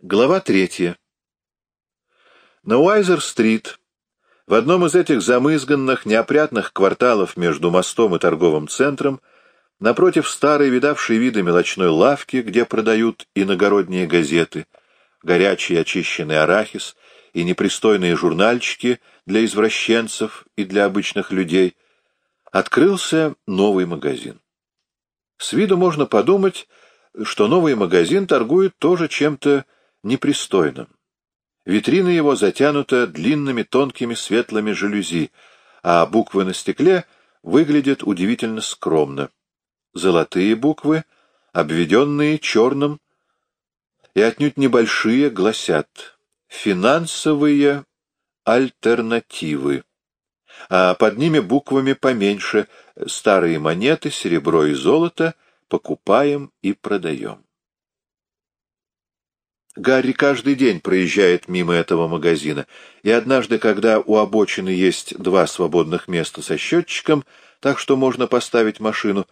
Глава третья. На Уайзер-стрит, в одном из этих замызганных, неопрятных кварталов между мостом и торговым центром, напротив старой, видавшей виды мелочной лавки, где продают иногородние газеты, горячий очищенный арахис и непристойные журнальчики для извращенцев и для обычных людей, открылся новый магазин. С виду можно подумать, что новый магазин торгует тоже чем-то непристойным. Витрина его затянута длинными тонкими светлыми жалюзи, а буквы на стекле выглядят удивительно скромно. Золотые буквы, обведенные черным, и отнюдь небольшие, гласят «Финансовые альтернативы», а под ними буквами поменьше «Старые монеты, серебро и золото покупаем и продаем». Гарри каждый день проезжает мимо этого магазина, и однажды, когда у обочины есть два свободных места со счетчиком, так что можно поставить машину,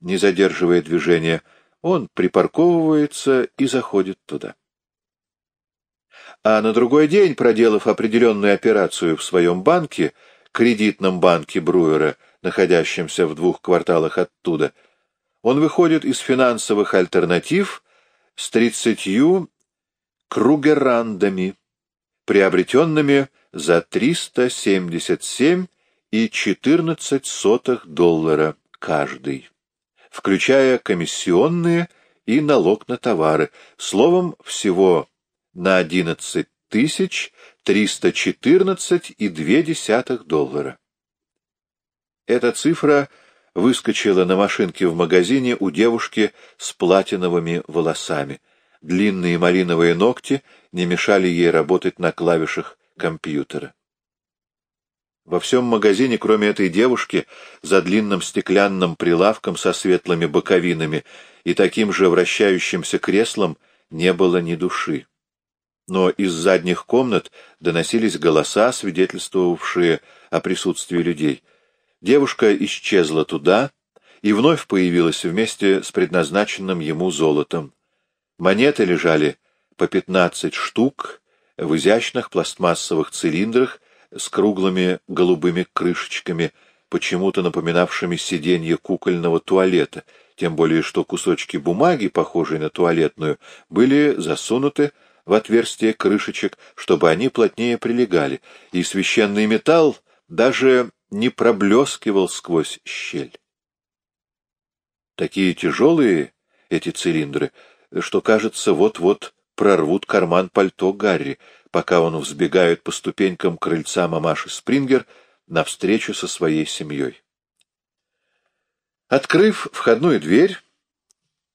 не задерживая движения, он припарковывается и заходит туда. А на другой день, проделав определенную операцию в своем банке, кредитном банке Бруера, находящемся в двух кварталах оттуда, он выходит из финансовых альтернатив с тридцатью кругерандами, приобретенными за 377 и 14 сотых доллара каждый, включая комиссионные и налог на товары, словом, всего на 11 тысяч 314 и 2 доллара. Эта цифра выскочила на машинке в магазине у девушки с платиновыми волосами — Длинные малиновые ногти не мешали ей работать на клавишах компьютера. Во всем магазине, кроме этой девушки, за длинным стеклянным прилавком со светлыми боковинами и таким же вращающимся креслом, не было ни души. Но из задних комнат доносились голоса, свидетельствовавшие о присутствии людей. Девушка исчезла туда и вновь появилась вместе с предназначенным ему золотом. Монеты лежали по пятнадцать штук в изящных пластмассовых цилиндрах с круглыми голубыми крышечками, почему-то напоминавшими сиденье кукольного туалета, тем более что кусочки бумаги, похожие на туалетную, были засунуты в отверстие крышечек, чтобы они плотнее прилегали, и священный металл даже не проблескивал сквозь щель. Такие тяжелые эти цилиндры — что, кажется, вот-вот прорвут карман пальто Гарри, пока он взбегает по ступенькам крыльца мамаши Спрингер навстречу со своей семьей. Открыв входную дверь,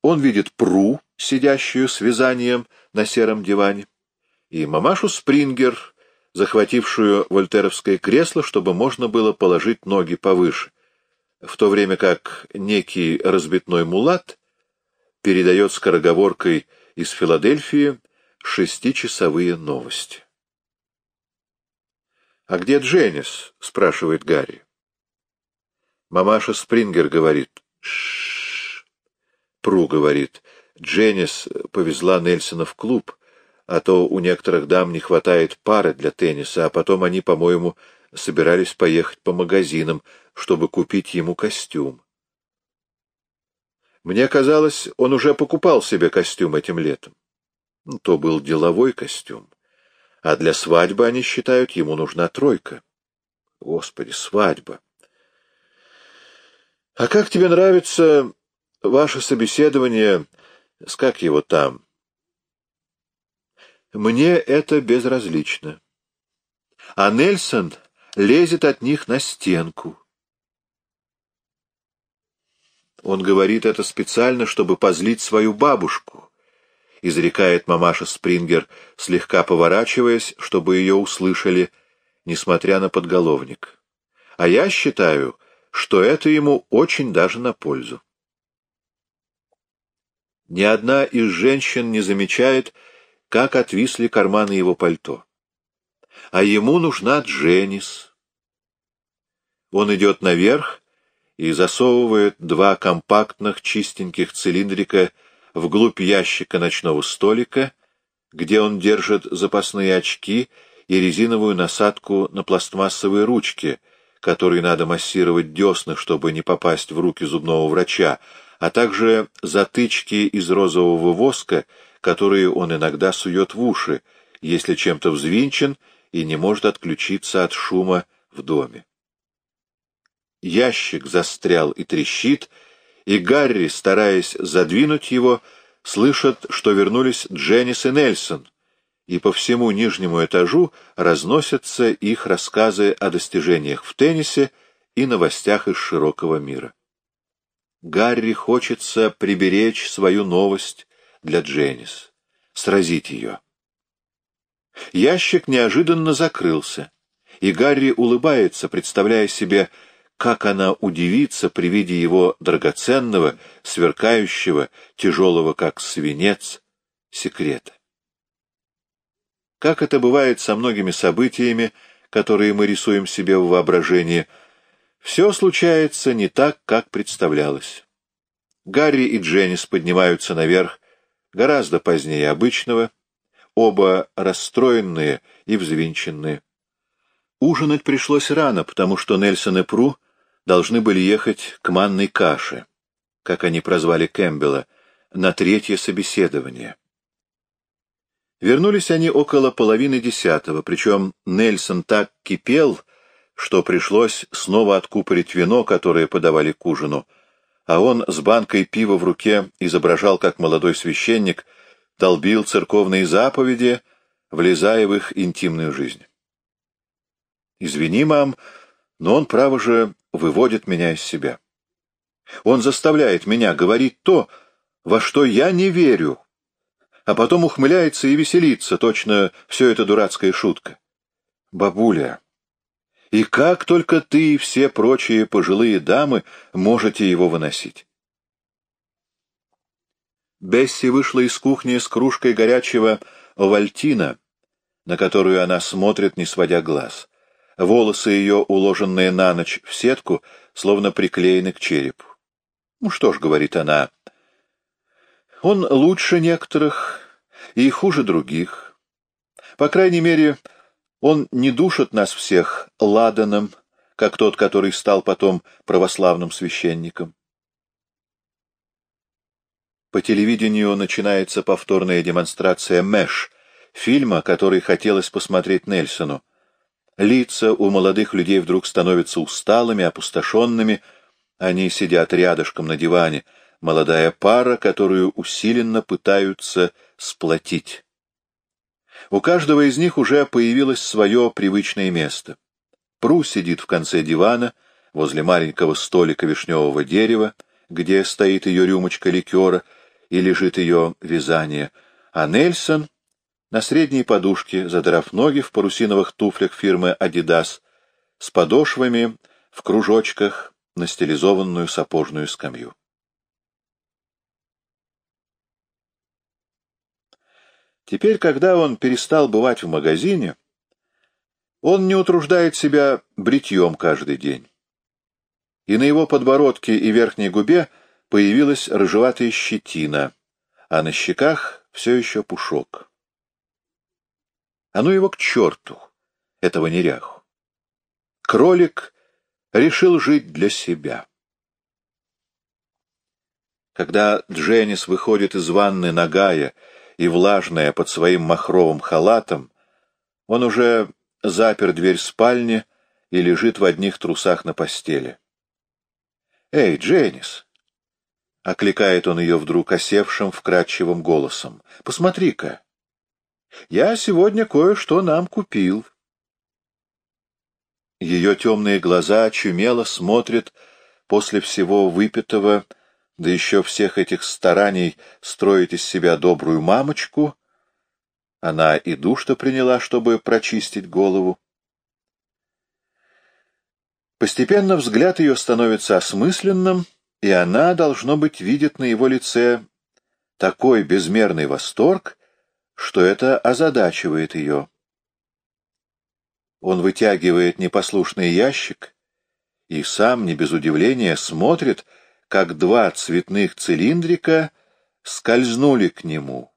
он видит Пру, сидящую с вязанием на сером диване, и мамашу Спрингер, захватившую вольтеровское кресло, чтобы можно было положить ноги повыше, в то время как некий разбитной мулат передает скороговоркой из Филадельфии шестичасовые новости. «А где Дженнис?» — спрашивает Гарри. Мамаша Спрингер говорит «Шшш». Пру говорит «Дженнис повезла Нельсона в клуб, а то у некоторых дам не хватает пары для тенниса, а потом они, по-моему, собирались поехать по магазинам, чтобы купить ему костюм. Мне казалось, он уже покупал себе костюм этим летом. Ну, то был деловой костюм. А для свадьбы, они считают, ему нужна тройка. Господи, свадьба! А как тебе нравится ваше собеседование с как его там? Мне это безразлично. А Нельсон лезет от них на стенку. Он говорит это специально, чтобы позлить свою бабушку, — изрекает мамаша Спрингер, слегка поворачиваясь, чтобы ее услышали, несмотря на подголовник. А я считаю, что это ему очень даже на пользу. Ни одна из женщин не замечает, как отвисли карманы его пальто. А ему нужна Дженнис. Он идет наверх, и засовывает два компактных чистеньких цилиндрика вглубь ящика ночного столика, где он держит запасные очки и резиновую насадку на пластмассовые ручки, которые надо массировать десны, чтобы не попасть в руки зубного врача, а также затычки из розового воска, которые он иногда сует в уши, если чем-то взвинчен и не может отключиться от шума в доме. Ящик застрял и трещит, и Гарри, стараясь задвинуть его, слышат, что вернулись Дженнис и Нельсон, и по всему нижнему этажу разносятся их рассказы о достижениях в теннисе и новостях из широкого мира. Гарри хочется приберечь свою новость для Дженнис, сразить ее. Ящик неожиданно закрылся, и Гарри улыбается, представляя себе, как она удивится при виде его драгоценного, сверкающего, тяжелого, как свинец, секрета. Как это бывает со многими событиями, которые мы рисуем себе в воображении, все случается не так, как представлялось. Гарри и Дженнис поднимаются наверх гораздо позднее обычного, оба расстроенные и взвинченные. Ужинать пришлось рано, потому что Нельсон и Пру должны были ехать к манной каше, как они прозвали Кэмпбелла, на третье собеседование. Вернулись они около половины десятого, причем Нельсон так кипел, что пришлось снова откупорить вино, которое подавали к ужину, а он с банкой пива в руке изображал, как молодой священник долбил церковные заповеди, влезая в их интимную жизнь. «Извини, мам, но он, право же, выводит меня из себя. Он заставляет меня говорить то, во что я не верю, а потом ухмыляется и веселится, точно все это дурацкая шутка. Бабуля, и как только ты и все прочие пожилые дамы можете его выносить? Бесси вышла из кухни с кружкой горячего вальтина, на которую она смотрит, не сводя глаз. Волосы ее, уложенные на ночь в сетку, словно приклеены к черепу. «Ну что ж», — говорит она, — «он лучше некоторых и хуже других. По крайней мере, он не душит нас всех ладаном, как тот, который стал потом православным священником». По телевидению начинается повторная демонстрация «Мэш», фильма, который хотелось посмотреть Нельсону. Лица у молодых людей вдруг становятся усталыми, опустошенными. Они сидят рядышком на диване. Молодая пара, которую усиленно пытаются сплотить. У каждого из них уже появилось свое привычное место. Пру сидит в конце дивана, возле маленького столика вишневого дерева, где стоит ее рюмочка ликера и лежит ее вязание, а Нельсон на средней подушке, задрав ноги в парусиновых туфлях фирмы «Адидас», с подошвами в кружочках на стилизованную сапожную скамью. Теперь, когда он перестал бывать в магазине, он не утруждает себя бритьем каждый день. И на его подбородке и верхней губе появилась рыжеватая щетина, а на щеках все еще пушок. А ну его к черту, этого неряху. Кролик решил жить для себя. Когда Дженнис выходит из ванны нагая и влажная под своим махровым халатом, он уже запер дверь спальни и лежит в одних трусах на постели. «Эй, Дженнис!» — окликает он ее вдруг осевшим, вкрадчивым голосом. «Посмотри-ка! Я сегодня кое-что нам купил. Ее темные глаза очумело смотрят после всего выпитого, да еще всех этих стараний строить из себя добрую мамочку. Она и душ-то приняла, чтобы прочистить голову. Постепенно взгляд ее становится осмысленным, и она, должно быть, видит на его лице такой безмерный восторг, что это озадачивает ее. Он вытягивает непослушный ящик и сам, не без удивления, смотрит, как два цветных цилиндрика скользнули к нему.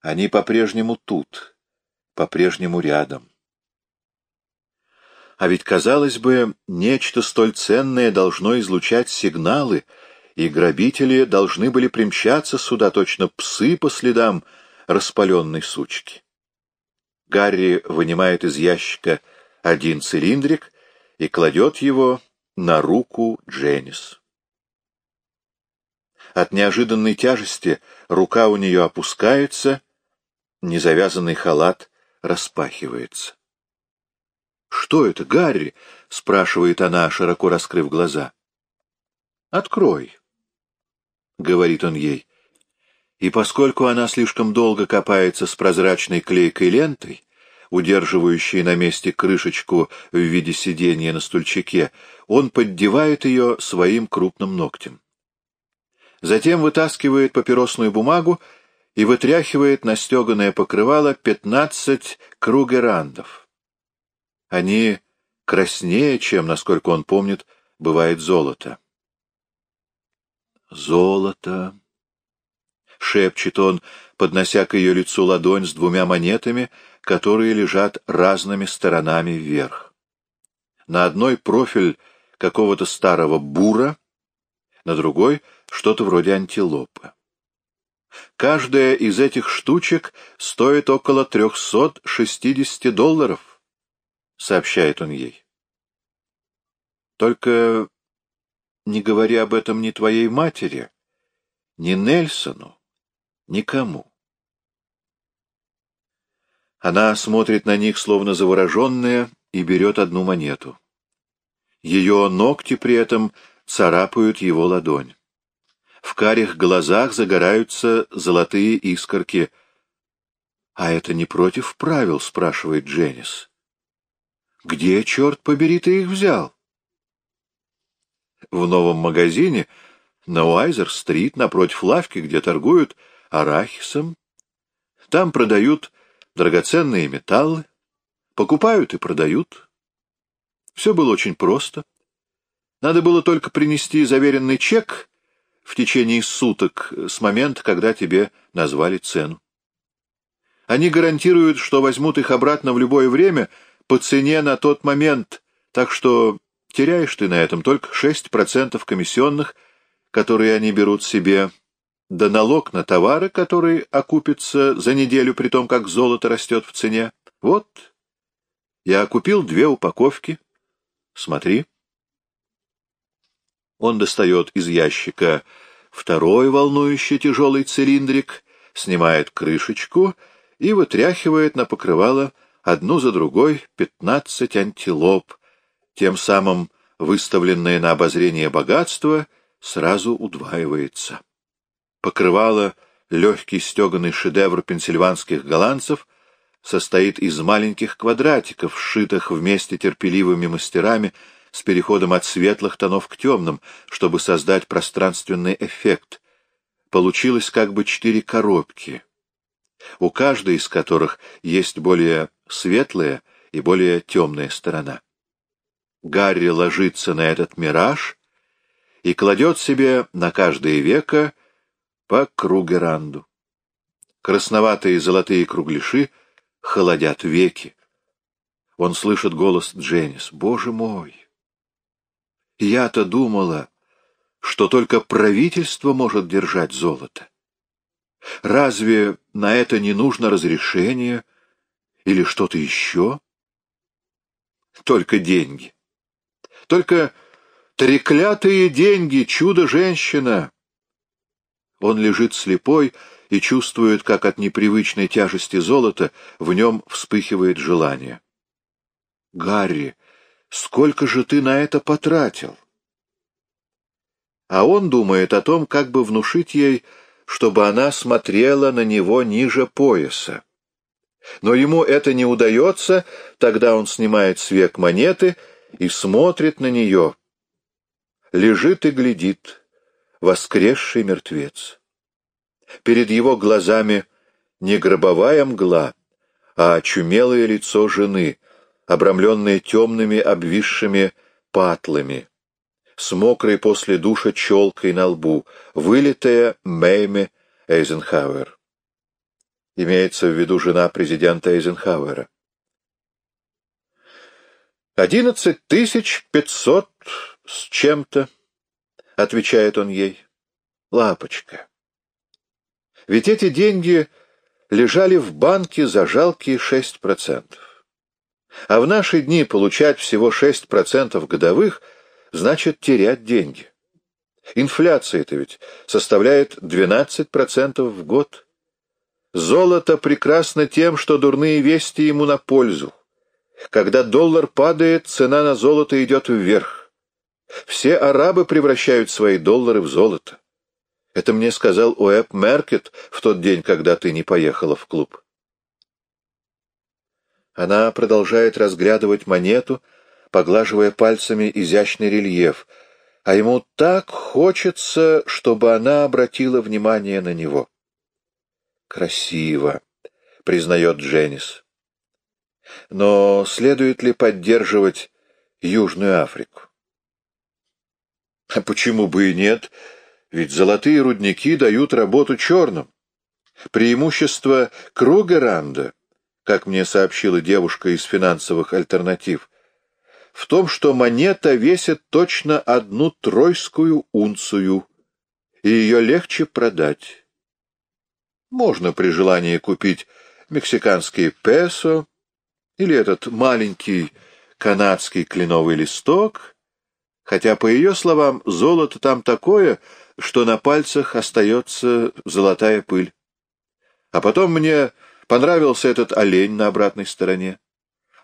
Они по-прежнему тут, по-прежнему рядом. А ведь, казалось бы, нечто столь ценное должно излучать сигналы, и грабители должны были примчаться сюда точно псы по следам распаленной сучки. Гарри вынимает из ящика один цилиндрик и кладет его на руку Дженнис. От неожиданной тяжести рука у нее опускается, незавязанный халат распахивается. «Что это, Гарри?» — спрашивает она, широко раскрыв глаза. «Открой», — говорит он ей. И поскольку она слишком долго копается с прозрачной клейкой лентой, удерживающей на месте крышечку в виде сидения на стульчике, он поддевает ее своим крупным ногтем. Затем вытаскивает папиросную бумагу и вытряхивает на стеганое покрывало пятнадцать кругерандов. Они краснее, чем, насколько он помнит, бывает золото. «Золото!» — шепчет он, поднося к ее лицу ладонь с двумя монетами, которые лежат разными сторонами вверх. На одной профиль какого-то старого бура, на другой — что-то вроде антилопы. Каждая из этих штучек стоит около 360 долларов сообщает он ей. Только не говори об этом ни твоей матери, ни Нельсону, никому. Она смотрит на них, словно завороженная, и берет одну монету. Ее ногти при этом царапают его ладонь. В карих глазах загораются золотые искорки. — А это не против правил? — спрашивает Дженнис. Где, черт побери, ты их взял? В новом магазине на Уайзер-стрит, напротив лавки, где торгуют арахисом. Там продают драгоценные металлы, покупают и продают. Все было очень просто. Надо было только принести заверенный чек в течение суток с момента, когда тебе назвали цену. Они гарантируют, что возьмут их обратно в любое время — по цене на тот момент, так что теряешь ты на этом только 6% комиссионных, которые они берут себе, да налог на товары, который окупится за неделю, при том, как золото растет в цене. Вот, я купил две упаковки. Смотри. Он достает из ящика второй волнующий тяжелый цилиндрик, снимает крышечку и вытряхивает на покрывало одну за другой пятнадцать антилоп, тем самым выставленное на обозрение богатство сразу удваивается. Покрывало легкий стеганый шедевр пенсильванских голландцев состоит из маленьких квадратиков, сшитых вместе терпеливыми мастерами с переходом от светлых тонов к темным, чтобы создать пространственный эффект. Получилось как бы четыре коробки, у каждой из которых есть более светлая и более темная сторона. Гарри ложится на этот мираж и кладет себе на каждое веко по кругеранду. Красноватые золотые кругляши холодят веки. Он слышит голос Дженнис. «Боже мой! Я-то думала, что только правительство может держать золото. Разве на это не нужно разрешение или что-то еще? Только деньги. Только треклятые деньги, чудо-женщина. Он лежит слепой и чувствует, как от непривычной тяжести золота в нем вспыхивает желание. «Гарри, сколько же ты на это потратил?» А он думает о том, как бы внушить ей, чтобы она смотрела на него ниже пояса. Но ему это не удается, тогда он снимает с век монеты и смотрит на нее. Лежит и глядит, воскресший мертвец. Перед его глазами не гробовая мгла, а очумелое лицо жены, обрамленное темными обвисшими патлами, с мокрой после душа челкой на лбу, вылитая Мэйме Эйзенхауэр. Имеется в виду жена президента Эйзенхауэра. «Одиннадцать тысяч пятьсот с чем-то», — отвечает он ей. «Лапочка, ведь эти деньги лежали в банке за жалкие шесть процентов. А в наши дни получать всего шесть процентов годовых значит терять деньги. Инфляция-то ведь составляет двенадцать процентов в год. Золото прекрасно тем, что дурные вести ему на пользу. Когда доллар падает, цена на золото идет вверх. Все арабы превращают свои доллары в золото. Это мне сказал Уэб Меркет в тот день, когда ты не поехала в клуб. Она продолжает разглядывать монету, поглаживая пальцами изящный рельеф, а ему так хочется, чтобы она обратила внимание на него. «Красиво», — признает Дженнис. Но следует ли поддерживать Южную Африку? А почему бы и нет? Ведь золотые рудники дают работу черным. Преимущество Кругеранда, как мне сообщила девушка из финансовых альтернатив, в том, что монета весит точно одну тройскую унцию, и ее легче продать. Можно при желании купить мексиканские песо или этот маленький канадский кленовый листок, хотя, по ее словам, золото там такое, что на пальцах остается золотая пыль. А потом мне понравился этот олень на обратной стороне.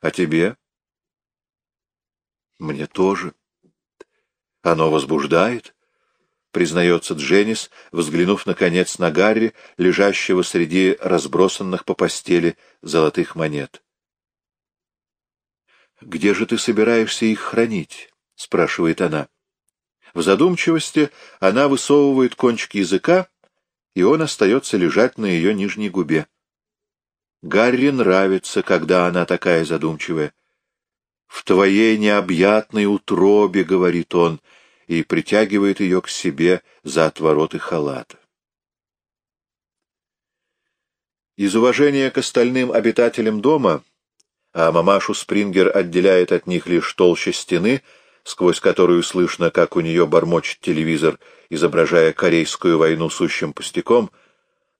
А тебе? Мне тоже. Оно возбуждает признается Дженнис, взглянув, наконец, на Гарри, лежащего среди разбросанных по постели золотых монет. «Где же ты собираешься их хранить?» — спрашивает она. В задумчивости она высовывает кончик языка, и он остается лежать на ее нижней губе. Гарри нравится, когда она такая задумчивая. «В твоей необъятной утробе», — говорит он, — и притягивает ее к себе за отвороты халата. Из уважения к остальным обитателям дома, а мамашу Спрингер отделяет от них лишь толща стены, сквозь которую слышно, как у нее бормочет телевизор, изображая корейскую войну сущим пустяком,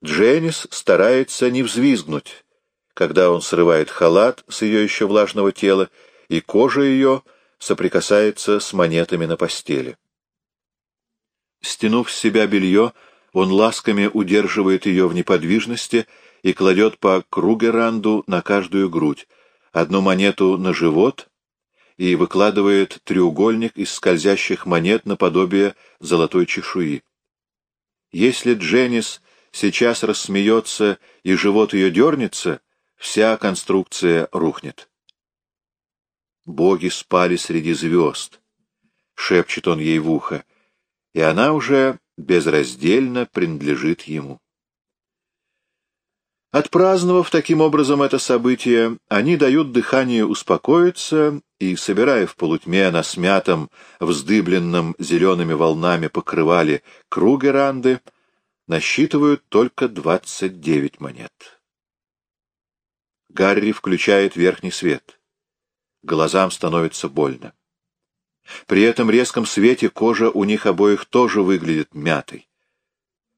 Дженнис старается не взвизгнуть, когда он срывает халат с ее еще влажного тела, и кожа ее — соприкасается с монетами на постели. Стянув с себя белье, он ласками удерживает ее в неподвижности и кладет по кругеранду на каждую грудь, одну монету на живот и выкладывает треугольник из скользящих монет наподобие золотой чешуи. Если Дженнис сейчас рассмеется и живот ее дернется, вся конструкция рухнет. Боги спали среди звезд, — шепчет он ей в ухо, и она уже безраздельно принадлежит ему. Отпраздновав таким образом это событие, они дают дыханию успокоиться и, собирая в полутьме на смятом, вздыбленном зелеными волнами покрывали кругеранды, насчитывают только двадцать девять монет. Гарри включает верхний свет. Глазам становится больно. При этом резком свете кожа у них обоих тоже выглядит мятой.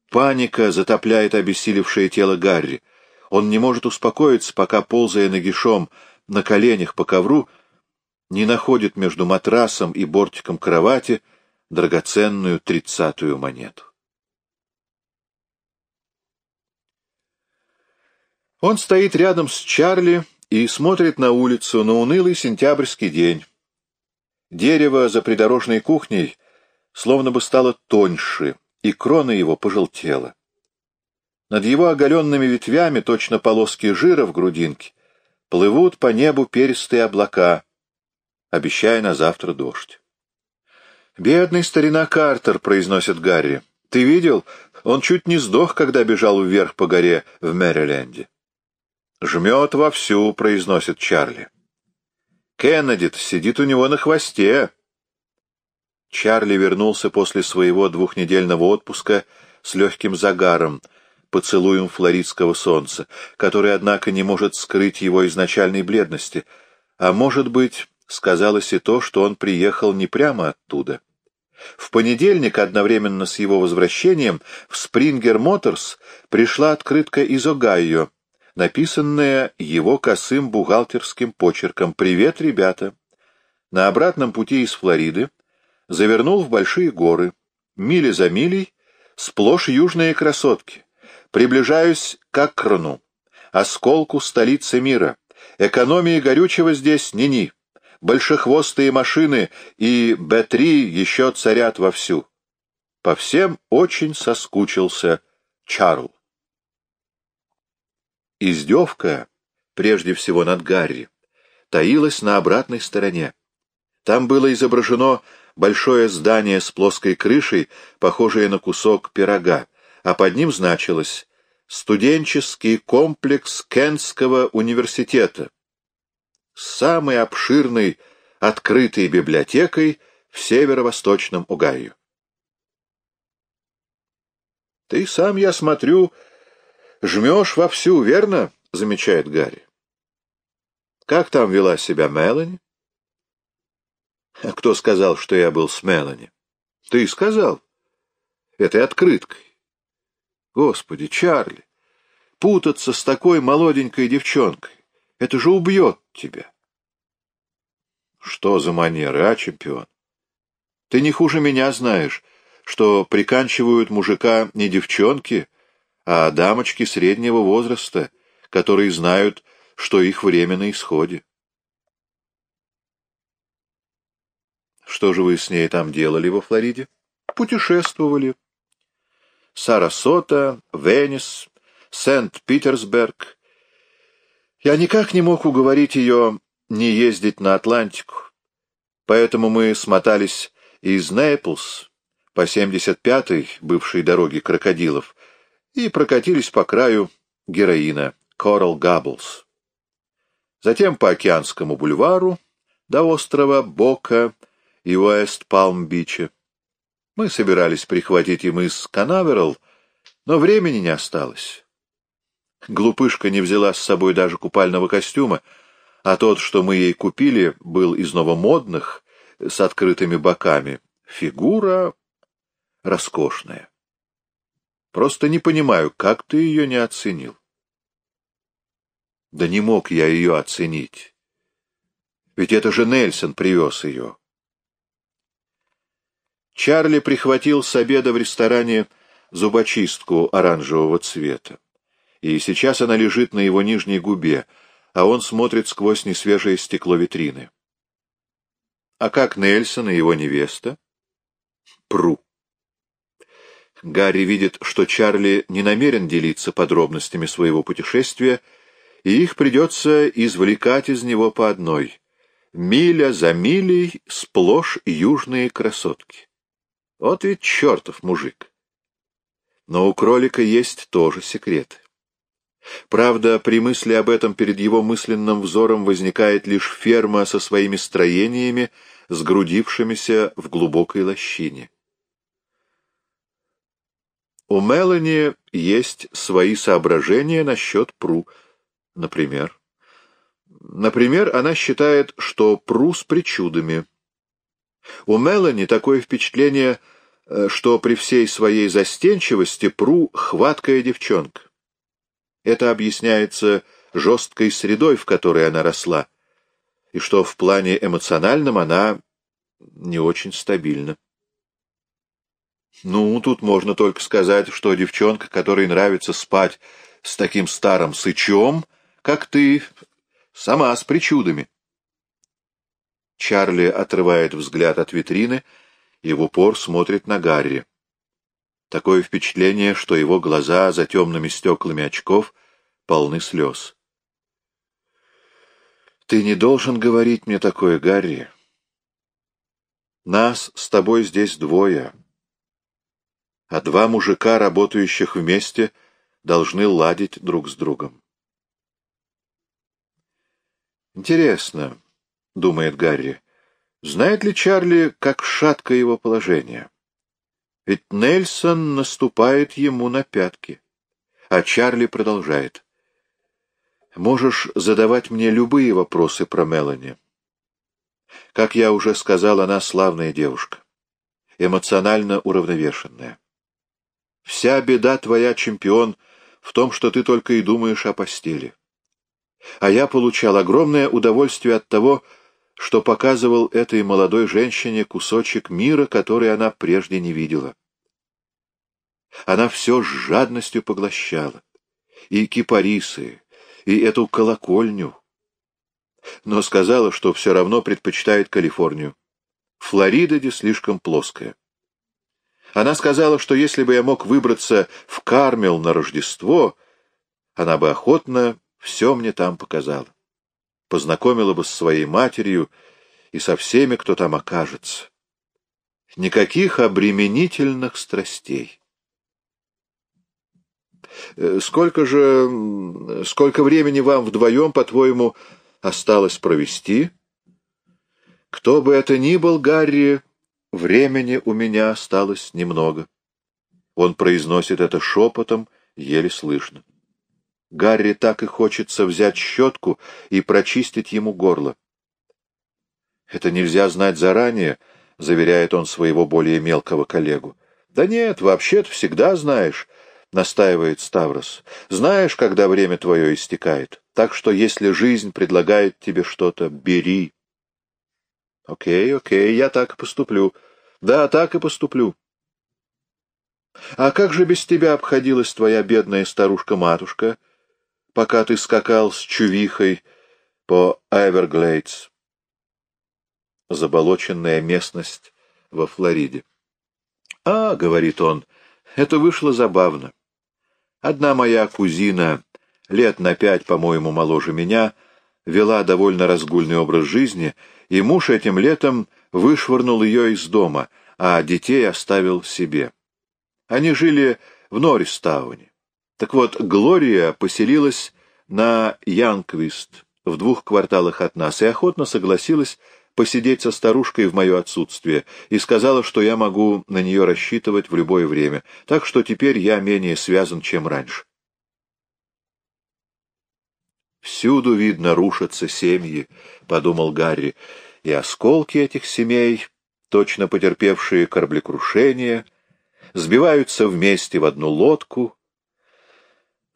Паника затопляет обессилевшее тело Гарри. Он не может успокоиться, пока, ползая нагишом на коленях по ковру, не находит между матрасом и бортиком кровати драгоценную тридцатую монету. Он стоит рядом с Чарли, и смотрит на улицу на унылый сентябрьский день. Дерево за придорожной кухней словно бы стало тоньше, и крона его пожелтела. Над его оголенными ветвями, точно полоски жира в грудинке, плывут по небу перистые облака, обещая на завтра дождь. «Бедный старина Картер», — произносит Гарри. «Ты видел? Он чуть не сдох, когда бежал вверх по горе в Мэриленде». «Жмет вовсю», — произносит Чарли. «Кеннеди сидит у него на хвосте». Чарли вернулся после своего двухнедельного отпуска с легким загаром, поцелуем флоридского солнца, который, однако, не может скрыть его изначальной бледности, а, может быть, сказалось и то, что он приехал не прямо оттуда. В понедельник, одновременно с его возвращением, в Спрингер Моторс пришла открытка из Огайо, написанная его косым бухгалтерским почерком «Привет, ребята!». На обратном пути из Флориды завернул в большие горы. Мили за милей сплошь южные красотки. Приближаюсь к Акрону, осколку столицы мира. Экономии горючего здесь ни-ни. Большехвостые машины и Б-3 еще царят вовсю. По всем очень соскучился Чарл. Издевка, прежде всего над Гарри, таилась на обратной стороне. Там было изображено большое здание с плоской крышей, похожее на кусок пирога, а под ним значилось «Студенческий комплекс Кентского университета» с самой обширной открытой библиотекой в северо-восточном Угайо. «Ты сам, я смотрю, жмешь вовсю, верно?» — замечает Гарри. «Как там вела себя Мелани?» Кто сказал, что я был с Мелани? Ты сказал. Этой открыткой. Господи, Чарли, путаться с такой молоденькой девчонкой, это же убьет тебя. Что за манеры, а, чемпион? Ты не хуже меня знаешь, что приканчивают мужика не девчонки, а дамочки среднего возраста, которые знают, что их время на исходе. Что же вы с ней там делали во Флориде? Путешествовали. Сарасота, Венес, Сент-Питерсберг. Я никак не мог уговорить ее не ездить на Атлантику. Поэтому мы смотались из Нейплс по 75-й бывшей дороге крокодилов и прокатились по краю героина Корал Габблс. Затем по Океанскому бульвару до острова Бока и Уэст-Палм-Биче. Мы собирались прихватить им из Канаверал, но времени не осталось. Глупышка не взяла с собой даже купального костюма, а тот, что мы ей купили, был из новомодных, с открытыми боками. Фигура роскошная. Просто не понимаю, как ты ее не оценил. Да не мог я ее оценить. Ведь это же Нельсон привез ее. Чарли прихватил с обеда в ресторане зубочистку оранжевого цвета. И сейчас она лежит на его нижней губе, а он смотрит сквозь несвежее стекло витрины. А как Нельсон и его невеста? Пру. Гарри видит, что Чарли не намерен делиться подробностями своего путешествия, и их придется извлекать из него по одной. Миля за милей сплошь южные красотки. Вот ведь чертов мужик. Но у кролика есть тоже секрет. Правда, при мысли об этом перед его мысленным взором возникает лишь ферма со своими строениями, сгрудившимися в глубокой лощине. У Мелани есть свои соображения насчет Пру, например. Например, она считает, что Пру с причудами — у Мелани такое впечатление, э, что при всей своей застенчивости Пру — хваткая девчонка. Это объясняется жесткой средой, в которой она росла, и что в плане эмоциональном она не очень стабильна. Ну, тут можно только сказать, что девчонка, которой нравится спать с таким старым сычом, как ты, сама с причудами. Чарли отрывает взгляд от витрины и в упор смотрит на Гарри. Такое впечатление, что его глаза за темными стеклами очков полны слез. «Ты не должен говорить мне такое, Гарри. Нас с тобой здесь двое, а два мужика, работающих вместе, должны ладить друг с другом. Интересно, — думает Гарри. Знает ли Чарли, как шатко его положение? Ведь Нельсон наступает ему на пятки. А Чарли продолжает. «Можешь задавать мне любые вопросы про Мелани. Как я уже сказал, она славная девушка, эмоционально уравновешенная. Вся беда твоя, чемпион, в том, что ты только и думаешь о постели. А я получал огромное удовольствие от того, что показывал этой молодой женщине кусочек мира, который она прежде не видела. Она все с жадностью поглощала. И кипарисы, и эту колокольню. Но сказала, что все равно предпочитает Калифорнию. Флорида де слишком плоская. Она сказала, что если бы я мог выбраться в Кармел на Рождество, она бы охотно все мне там показала. Познакомила бы с своей матерью и со всеми, кто там окажется. Никаких обременительных страстей. Э, сколько же... Сколько времени вам вдвоем, по-твоему, осталось провести? Кто бы это ни был, Гарри, времени у меня осталось немного. Он произносит это шепотом, еле слышно. Гарри так и хочется взять щетку и прочистить ему горло. «Это нельзя знать заранее», — заверяет он своего более мелкого коллегу. «Да нет, вообще-то всегда знаешь», — настаивает Ставрос. «Знаешь, когда время твое истекает. Так что, если жизнь предлагает тебе что-то, бери». «Окей, окей, я так и поступлю. Да, так и поступлю». «А как же без тебя обходилась твоя бедная старушка-матушка, пока ты скакал с чувихой по Эверглейдс?» Заболоченная местность во Флориде. «А, — говорит он, — это вышло забавно. Одна моя кузина, лет на пять, по-моему, моложе меня, вела довольно разгульный образ жизни, и муж этим летом вышвырнул ее из дома, а детей оставил себе. Они жили в Норристауне. Так вот, Глория поселилась на Янквист, в двух кварталах от нас, и охотно согласилась посидеть со старушкой в мое отсутствие и сказала, что я могу на нее рассчитывать в любое время, так что теперь я менее связан, чем раньше. «Всюду, видно, рушатся семьи», — подумал Гарри, — «и осколки этих семей, точно потерпевшие кораблекрушение, сбиваются вместе в одну лодку».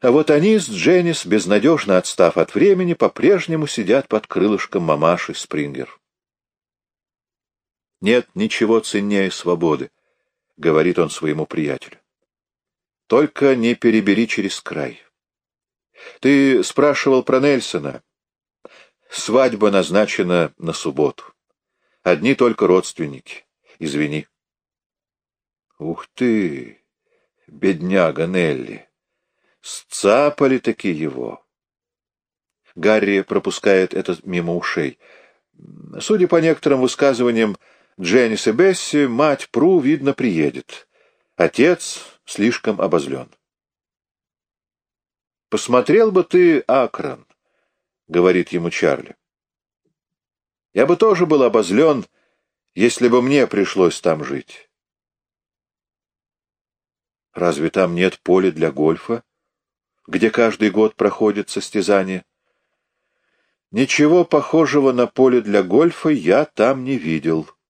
А вот они с Дженнис, безнадежно отстав от времени, по-прежнему сидят под крылышком мамаши Спрингер. Нет ничего ценнее свободы, — говорит он своему приятелю. Только не перебери через край. Ты спрашивал про Нельсона. Свадьба назначена на субботу. Одни только родственники. Извини. Ух ты, бедняга Нелли! Сцапали таки его. Гарри пропускает это мимо ушей. Судя по некоторым высказываниям, Дженнис и Бесси, мать Пру, видно, приедет. Отец слишком обозлен. «Посмотрел бы ты Акрон», — говорит ему Чарли. «Я бы тоже был обозлен, если бы мне пришлось там жить». «Разве там нет поля для гольфа, где каждый год проходит состязание?» «Ничего похожего на поле для гольфа я там не видел».